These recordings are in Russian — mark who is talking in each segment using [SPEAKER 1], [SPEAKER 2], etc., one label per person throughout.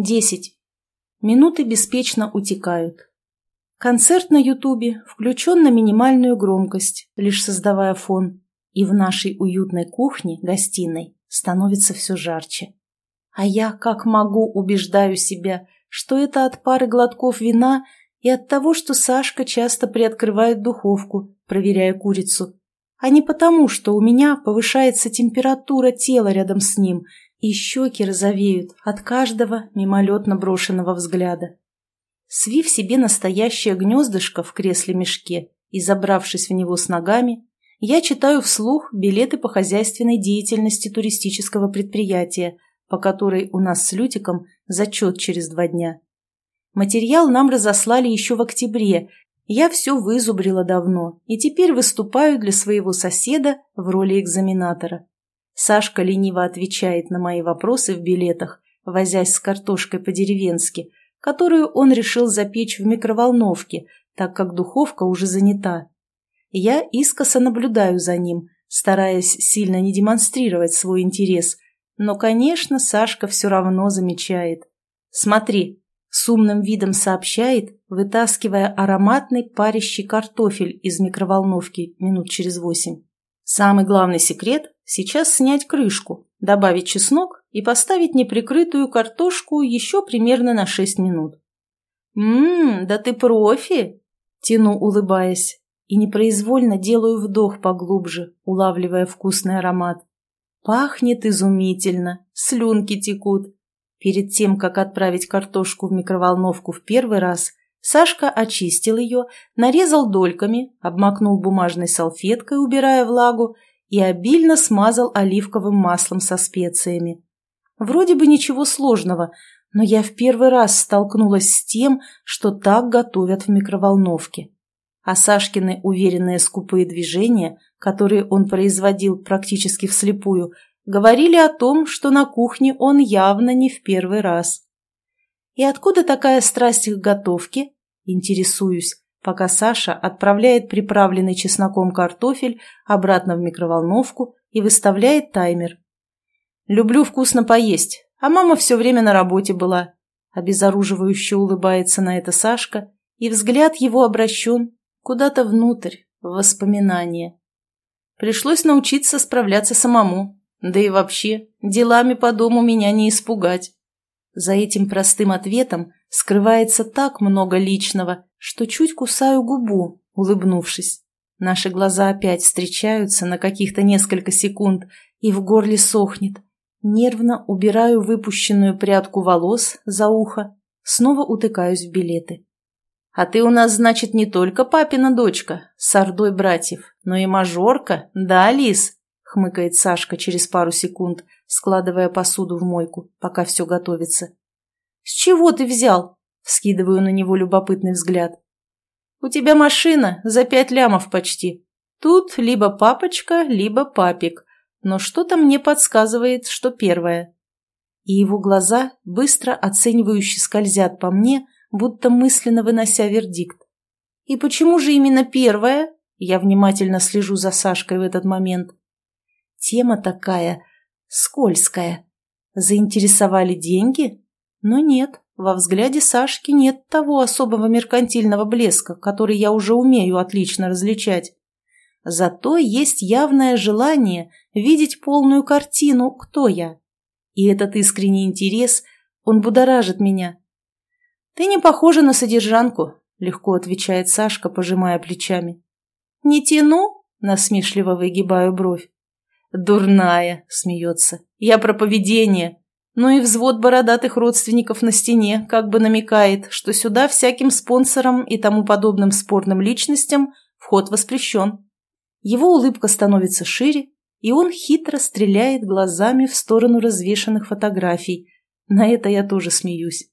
[SPEAKER 1] Десять. Минуты беспечно утекают. Концерт на Ютубе включен на минимальную громкость, лишь создавая фон, и в нашей уютной кухне, гостиной, становится все жарче. А я, как могу, убеждаю себя, что это от пары глотков вина и от того, что Сашка часто приоткрывает духовку, проверяя курицу, а не потому, что у меня повышается температура тела рядом с ним – и щеки розовеют от каждого мимолетно брошенного взгляда. Свив себе настоящее гнездышко в кресле-мешке и забравшись в него с ногами, я читаю вслух билеты по хозяйственной деятельности туристического предприятия, по которой у нас с Лютиком зачет через два дня. Материал нам разослали еще в октябре, я все вызубрила давно и теперь выступаю для своего соседа в роли экзаменатора. Сашка лениво отвечает на мои вопросы в билетах, возясь с картошкой по-деревенски, которую он решил запечь в микроволновке, так как духовка уже занята. Я искоса наблюдаю за ним, стараясь сильно не демонстрировать свой интерес, но, конечно, Сашка все равно замечает. «Смотри», — с умным видом сообщает, вытаскивая ароматный парящий картофель из микроволновки минут через восемь. Самый главный секрет – сейчас снять крышку, добавить чеснок и поставить неприкрытую картошку еще примерно на 6 минут. «Ммм, да ты профи!» – тяну, улыбаясь, и непроизвольно делаю вдох поглубже, улавливая вкусный аромат. Пахнет изумительно, слюнки текут. Перед тем, как отправить картошку в микроволновку в первый раз, Сашка очистил ее, нарезал дольками, обмакнул бумажной салфеткой, убирая влагу, и обильно смазал оливковым маслом со специями. Вроде бы ничего сложного, но я в первый раз столкнулась с тем, что так готовят в микроволновке. А Сашкины уверенные скупые движения, которые он производил практически вслепую, говорили о том, что на кухне он явно не в первый раз. И откуда такая страсть к готовке? Интересуюсь, пока Саша отправляет приправленный чесноком картофель обратно в микроволновку и выставляет таймер. «Люблю вкусно поесть, а мама все время на работе была». Обезоруживающе улыбается на это Сашка, и взгляд его обращен куда-то внутрь, в воспоминания. Пришлось научиться справляться самому, да и вообще, делами по дому меня не испугать. За этим простым ответом скрывается так много личного, что чуть кусаю губу, улыбнувшись. Наши глаза опять встречаются на каких-то несколько секунд, и в горле сохнет. Нервно убираю выпущенную прядку волос за ухо, снова утыкаюсь в билеты. «А ты у нас, значит, не только папина дочка, с ордой братьев, но и мажорка, да, Лис?» — хмыкает Сашка через пару секунд — складывая посуду в мойку, пока все готовится. «С чего ты взял?» – вскидываю на него любопытный взгляд. «У тебя машина за пять лямов почти. Тут либо папочка, либо папик, но что-то мне подсказывает, что первое». И его глаза быстро оценивающе скользят по мне, будто мысленно вынося вердикт. «И почему же именно первое?» Я внимательно слежу за Сашкой в этот момент. Тема такая скользкая. Заинтересовали деньги? Но нет, во взгляде Сашки нет того особого меркантильного блеска, который я уже умею отлично различать. Зато есть явное желание видеть полную картину, кто я. И этот искренний интерес, он будоражит меня. «Ты не похожа на содержанку», — легко отвечает Сашка, пожимая плечами. «Не тяну?» — насмешливо выгибаю бровь. «Дурная!» — смеется. «Я про поведение!» Ну и взвод бородатых родственников на стене как бы намекает, что сюда всяким спонсорам и тому подобным спорным личностям вход воспрещен. Его улыбка становится шире, и он хитро стреляет глазами в сторону развешанных фотографий. На это я тоже смеюсь.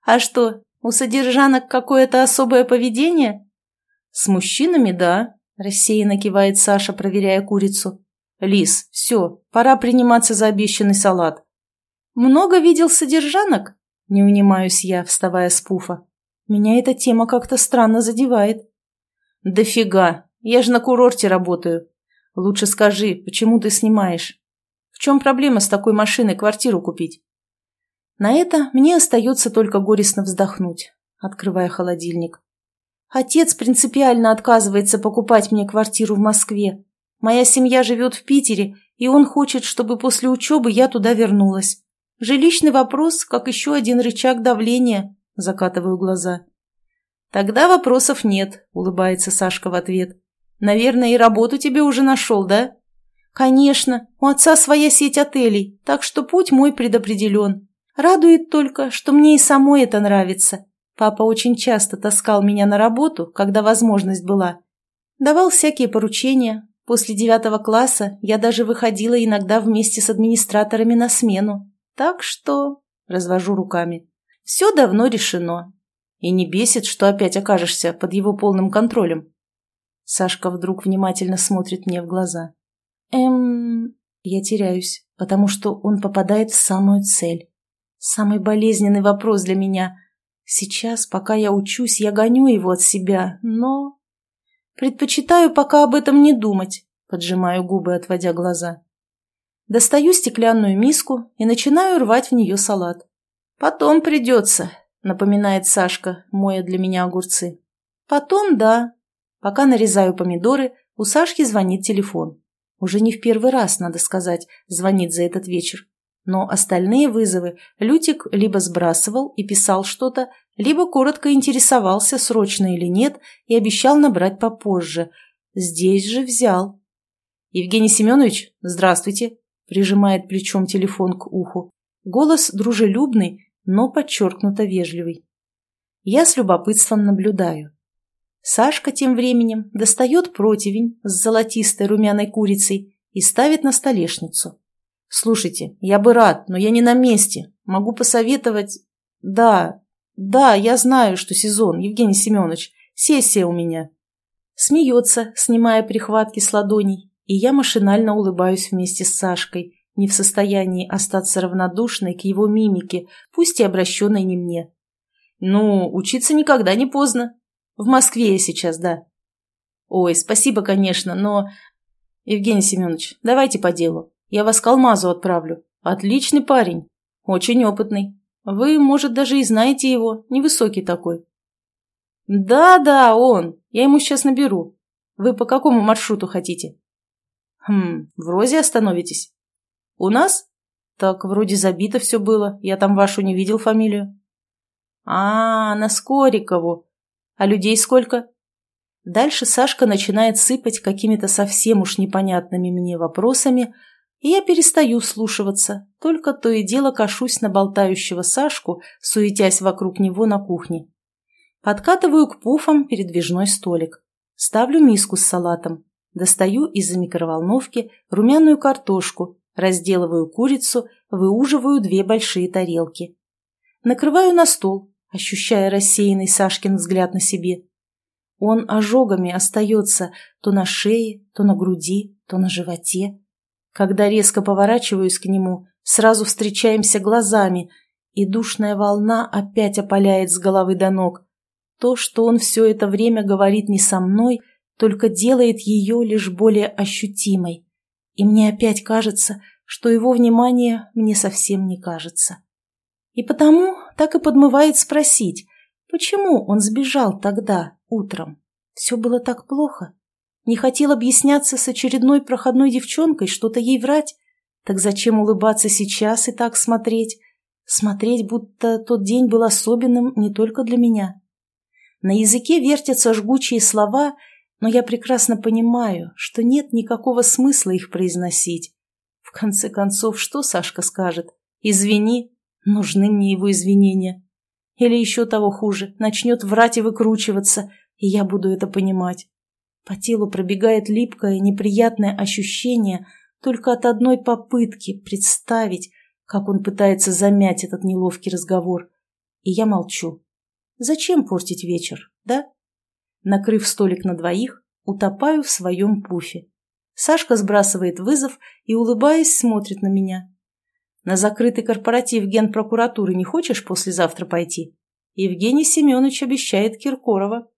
[SPEAKER 1] «А что, у содержанок какое-то особое поведение?» «С мужчинами, да», – рассеянно кивает Саша, проверяя курицу. «Лис, все, пора приниматься за обещанный салат». «Много видел содержанок?» – не унимаюсь я, вставая с пуфа. Меня эта тема как-то странно задевает. «Дофига! Я же на курорте работаю. Лучше скажи, почему ты снимаешь? В чем проблема с такой машиной квартиру купить?» На это мне остается только горестно вздохнуть, открывая холодильник. Отец принципиально отказывается покупать мне квартиру в Москве. Моя семья живет в Питере, и он хочет, чтобы после учебы я туда вернулась. Жилищный вопрос, как еще один рычаг давления, закатываю глаза. Тогда вопросов нет, улыбается Сашка в ответ. Наверное, и работу тебе уже нашел, да? Конечно, у отца своя сеть отелей, так что путь мой предопределен. Радует только, что мне и самой это нравится. Папа очень часто таскал меня на работу, когда возможность была. Давал всякие поручения. После девятого класса я даже выходила иногда вместе с администраторами на смену. Так что... Развожу руками. Все давно решено. И не бесит, что опять окажешься под его полным контролем. Сашка вдруг внимательно смотрит мне в глаза. Эм... Я теряюсь, потому что он попадает в самую цель. Самый болезненный вопрос для меня. Сейчас, пока я учусь, я гоню его от себя, но... Предпочитаю пока об этом не думать, поджимаю губы, отводя глаза. Достаю стеклянную миску и начинаю рвать в нее салат. «Потом придется», — напоминает Сашка, моя для меня огурцы. «Потом, да». Пока нарезаю помидоры, у Сашки звонит телефон. Уже не в первый раз, надо сказать, звонит за этот вечер. Но остальные вызовы Лютик либо сбрасывал и писал что-то, либо коротко интересовался, срочно или нет, и обещал набрать попозже. Здесь же взял. «Евгений Семенович, здравствуйте!» Прижимает плечом телефон к уху. Голос дружелюбный, но подчеркнуто вежливый. Я с любопытством наблюдаю. Сашка тем временем достает противень с золотистой румяной курицей и ставит на столешницу. «Слушайте, я бы рад, но я не на месте. Могу посоветовать...» «Да, да, я знаю, что сезон, Евгений Семенович. Сессия у меня». Смеется, снимая прихватки с ладоней, и я машинально улыбаюсь вместе с Сашкой, не в состоянии остаться равнодушной к его мимике, пусть и обращенной не мне. «Ну, учиться никогда не поздно. В Москве я сейчас, да». «Ой, спасибо, конечно, но...» «Евгений Семенович, давайте по делу. Я вас к Алмазу отправлю. Отличный парень. Очень опытный. Вы, может, даже и знаете его. Невысокий такой. Да-да, он. Я ему сейчас наберу. Вы по какому маршруту хотите? Хм, в Розе остановитесь? У нас? Так, вроде забито все было. Я там вашу не видел фамилию. А, на Скорикову. А людей сколько? Дальше Сашка начинает сыпать какими-то совсем уж непонятными мне вопросами, и я перестаю вслушиваться, только то и дело кашусь на болтающего Сашку, суетясь вокруг него на кухне. Подкатываю к пуфам передвижной столик. Ставлю миску с салатом. Достаю из-за микроволновки румяную картошку, разделываю курицу, выуживаю две большие тарелки. Накрываю на стол, ощущая рассеянный Сашкин взгляд на себе. Он ожогами остается то на шее, то на груди, то на животе. Когда резко поворачиваюсь к нему, сразу встречаемся глазами, и душная волна опять опаляет с головы до ног. То, что он все это время говорит не со мной, только делает ее лишь более ощутимой. И мне опять кажется, что его внимание мне совсем не кажется. И потому так и подмывает спросить, почему он сбежал тогда, утром. Все было так плохо. Не хотел объясняться с очередной проходной девчонкой, что-то ей врать? Так зачем улыбаться сейчас и так смотреть? Смотреть, будто тот день был особенным не только для меня. На языке вертятся жгучие слова, но я прекрасно понимаю, что нет никакого смысла их произносить. В конце концов, что Сашка скажет? «Извини, нужны мне его извинения». Или еще того хуже, начнет врать и выкручиваться, и я буду это понимать. По телу пробегает липкое, неприятное ощущение только от одной попытки представить, как он пытается замять этот неловкий разговор. И я молчу. Зачем портить вечер, да? Накрыв столик на двоих, утопаю в своем пуфе. Сашка сбрасывает вызов и, улыбаясь, смотрит на меня. «На закрытый корпоратив генпрокуратуры не хочешь послезавтра пойти?» Евгений Семенович обещает Киркорова.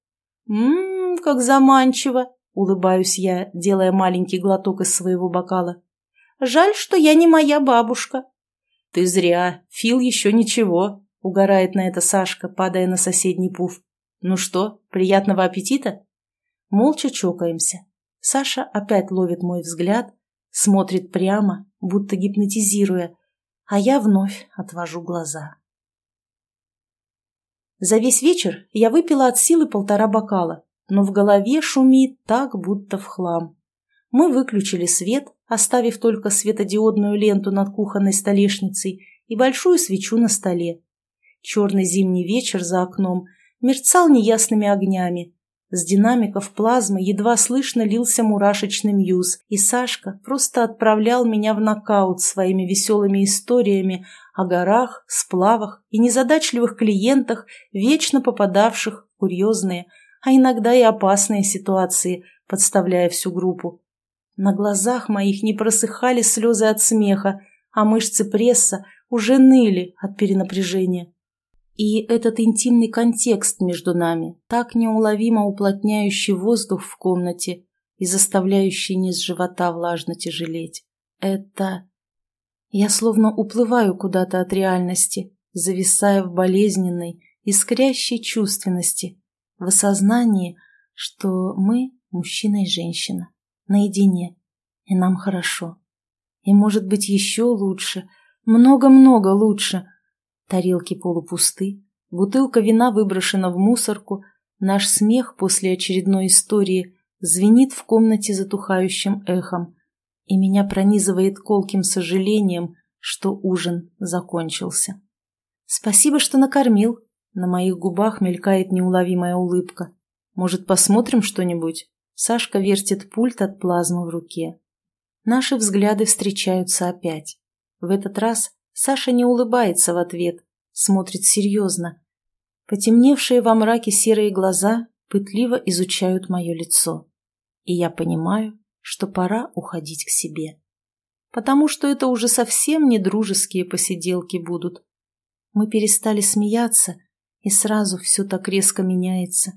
[SPEAKER 1] «М-м-м, как заманчиво!» — улыбаюсь я, делая маленький глоток из своего бокала. «Жаль, что я не моя бабушка». «Ты зря, Фил еще ничего», — угорает на это Сашка, падая на соседний пуф. «Ну что, приятного аппетита?» Молча чокаемся. Саша опять ловит мой взгляд, смотрит прямо, будто гипнотизируя, а я вновь отвожу глаза. За весь вечер я выпила от силы полтора бокала, но в голове шумит так, будто в хлам. Мы выключили свет, оставив только светодиодную ленту над кухонной столешницей и большую свечу на столе. Черный зимний вечер за окном мерцал неясными огнями. С динамиков плазмы едва слышно лился мурашечный мьюз, и Сашка просто отправлял меня в нокаут своими веселыми историями о горах, сплавах и незадачливых клиентах, вечно попадавших в курьезные, а иногда и опасные ситуации, подставляя всю группу. На глазах моих не просыхали слезы от смеха, а мышцы пресса уже ныли от перенапряжения. И этот интимный контекст между нами, так неуловимо уплотняющий воздух в комнате и заставляющий низ живота влажно тяжелеть, это... Я словно уплываю куда-то от реальности, зависая в болезненной, искрящей чувственности, в осознании, что мы мужчина и женщина наедине, и нам хорошо. И может быть еще лучше, много-много лучше. Тарелки полупусты, бутылка вина выброшена в мусорку, наш смех после очередной истории звенит в комнате затухающим эхом, и меня пронизывает колким сожалением, что ужин закончился. «Спасибо, что накормил», на моих губах мелькает неуловимая улыбка. «Может, посмотрим что-нибудь?» Сашка вертит пульт от плазмы в руке. Наши взгляды встречаются опять. В этот раз Саша не улыбается в ответ, смотрит серьезно. Потемневшие во мраке серые глаза пытливо изучают мое лицо. И я понимаю, что пора уходить к себе. Потому что это уже совсем не дружеские посиделки будут. Мы перестали смеяться, и сразу все так резко меняется.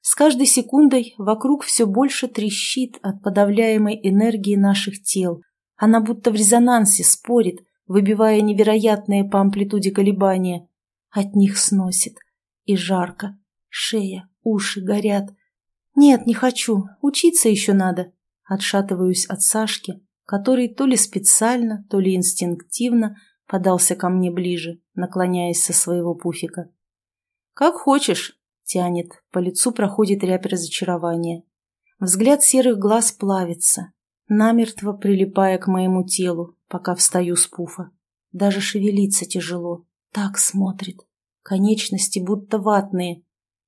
[SPEAKER 1] С каждой секундой вокруг все больше трещит от подавляемой энергии наших тел. Она будто в резонансе спорит, выбивая невероятные по амплитуде колебания. От них сносит. И жарко. Шея, уши горят. Нет, не хочу. Учиться еще надо. Отшатываюсь от Сашки, который то ли специально, то ли инстинктивно подался ко мне ближе, наклоняясь со своего пуфика. «Как хочешь», Тянет, по лицу проходит рябь разочарования. Взгляд серых глаз плавится, намертво прилипая к моему телу, пока встаю с пуфа. Даже шевелиться тяжело. Так смотрит. Конечности будто ватные.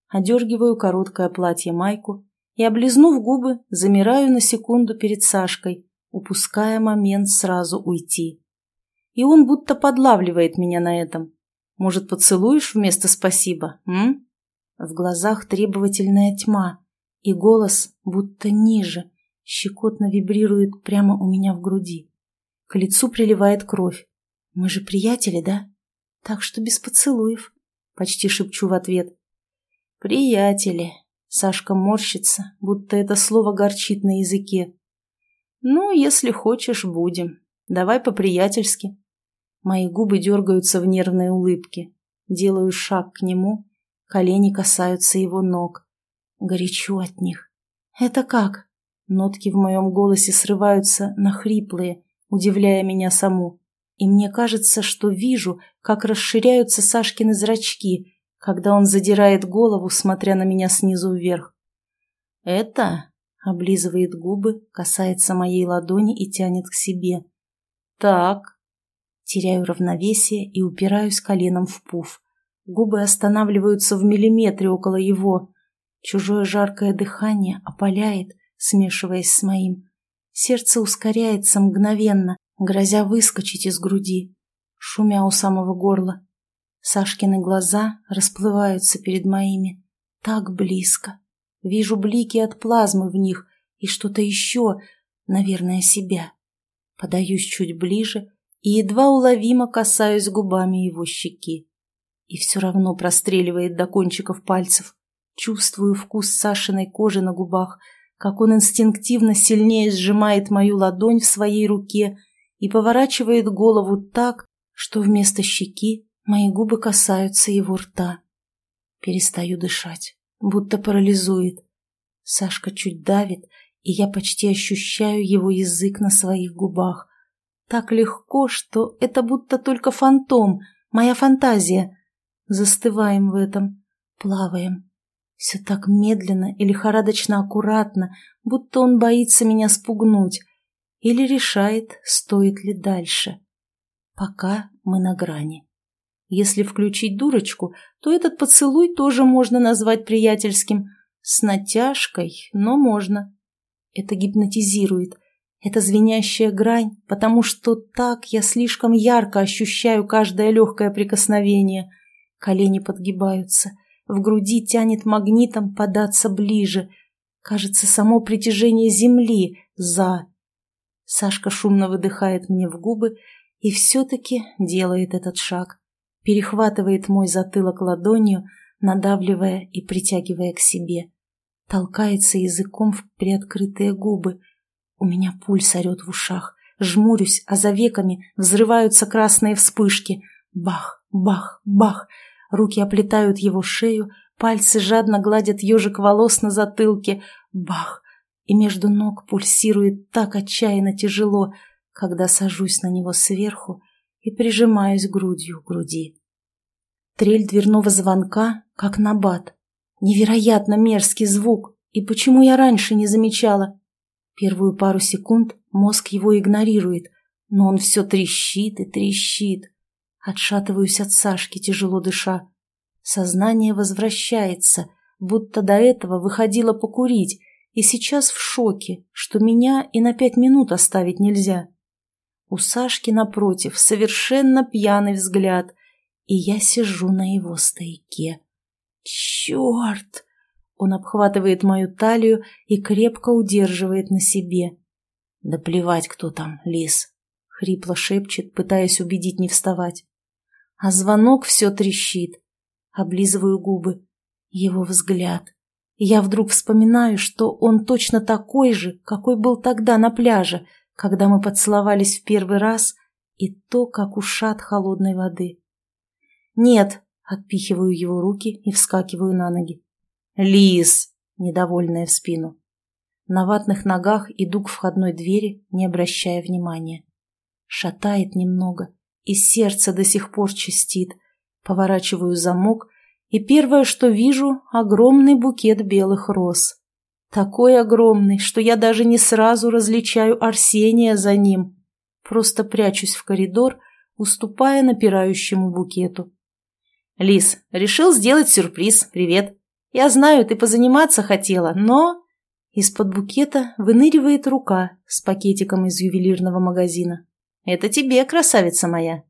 [SPEAKER 1] Одергиваю короткое платье-майку и, облизнув губы, замираю на секунду перед Сашкой, упуская момент сразу уйти. И он будто подлавливает меня на этом. Может, поцелуешь вместо спасибо, м? В глазах требовательная тьма, и голос будто ниже, щекотно вибрирует прямо у меня в груди. К лицу приливает кровь. Мы же приятели, да? Так что без поцелуев. Почти шепчу в ответ. Приятели. Сашка морщится, будто это слово горчит на языке. Ну, если хочешь, будем. Давай по-приятельски. Мои губы дергаются в нервной улыбке. Делаю шаг к нему Колени касаются его ног. Горячо от них. «Это как?» Нотки в моем голосе срываются на хриплые, удивляя меня саму. И мне кажется, что вижу, как расширяются Сашкины зрачки, когда он задирает голову, смотря на меня снизу вверх. «Это?» — облизывает губы, касается моей ладони и тянет к себе. «Так». Теряю равновесие и упираюсь коленом в пуф. Губы останавливаются в миллиметре около его. Чужое жаркое дыхание опаляет, смешиваясь с моим. Сердце ускоряется мгновенно, грозя выскочить из груди, шумя у самого горла. Сашкины глаза расплываются перед моими. Так близко. Вижу блики от плазмы в них и что-то еще, наверное, себя. Подаюсь чуть ближе и едва уловимо касаюсь губами его щеки и все равно простреливает до кончиков пальцев. Чувствую вкус Сашиной кожи на губах, как он инстинктивно сильнее сжимает мою ладонь в своей руке и поворачивает голову так, что вместо щеки мои губы касаются его рта. Перестаю дышать, будто парализует. Сашка чуть давит, и я почти ощущаю его язык на своих губах. Так легко, что это будто только фантом, моя фантазия. Застываем в этом, плаваем. Все так медленно и лихорадочно аккуратно, будто он боится меня спугнуть или решает, стоит ли дальше. Пока мы на грани. Если включить дурочку, то этот поцелуй тоже можно назвать приятельским. С натяжкой, но можно. Это гипнотизирует. Это звенящая грань, потому что так я слишком ярко ощущаю каждое легкое прикосновение. Колени подгибаются. В груди тянет магнитом податься ближе. Кажется, само притяжение земли за. Сашка шумно выдыхает мне в губы и все-таки делает этот шаг. Перехватывает мой затылок ладонью, надавливая и притягивая к себе. Толкается языком в приоткрытые губы. У меня пульс орет в ушах. Жмурюсь, а за веками взрываются красные вспышки. Бах, бах, бах. Руки оплетают его шею, пальцы жадно гладят ежик волос на затылке. Бах! И между ног пульсирует так отчаянно тяжело, когда сажусь на него сверху и прижимаюсь грудью к груди. Трель дверного звонка, как набат. Невероятно мерзкий звук, и почему я раньше не замечала? Первую пару секунд мозг его игнорирует, но он все трещит и трещит. Отшатываюсь от Сашки, тяжело дыша. Сознание возвращается, будто до этого выходила покурить, и сейчас в шоке, что меня и на пять минут оставить нельзя. У Сашки, напротив, совершенно пьяный взгляд, и я сижу на его стояке. Черт! Он обхватывает мою талию и крепко удерживает на себе. Да плевать, кто там, лис. Хрипло шепчет, пытаясь убедить не вставать а звонок все трещит. Облизываю губы. Его взгляд. Я вдруг вспоминаю, что он точно такой же, какой был тогда на пляже, когда мы поцеловались в первый раз, и то, как ушат холодной воды. «Нет!» — отпихиваю его руки и вскакиваю на ноги. «Лис!» — недовольная в спину. На ватных ногах иду к входной двери, не обращая внимания. Шатает немного, и сердце до сих пор чистит. Поворачиваю замок, и первое, что вижу, огромный букет белых роз. Такой огромный, что я даже не сразу различаю Арсения за ним. Просто прячусь в коридор, уступая напирающему букету. «Лис, решил сделать сюрприз. Привет. Я знаю, ты позаниматься хотела, но...» Из-под букета выныривает рука с пакетиком из ювелирного магазина. «Это тебе, красавица моя!»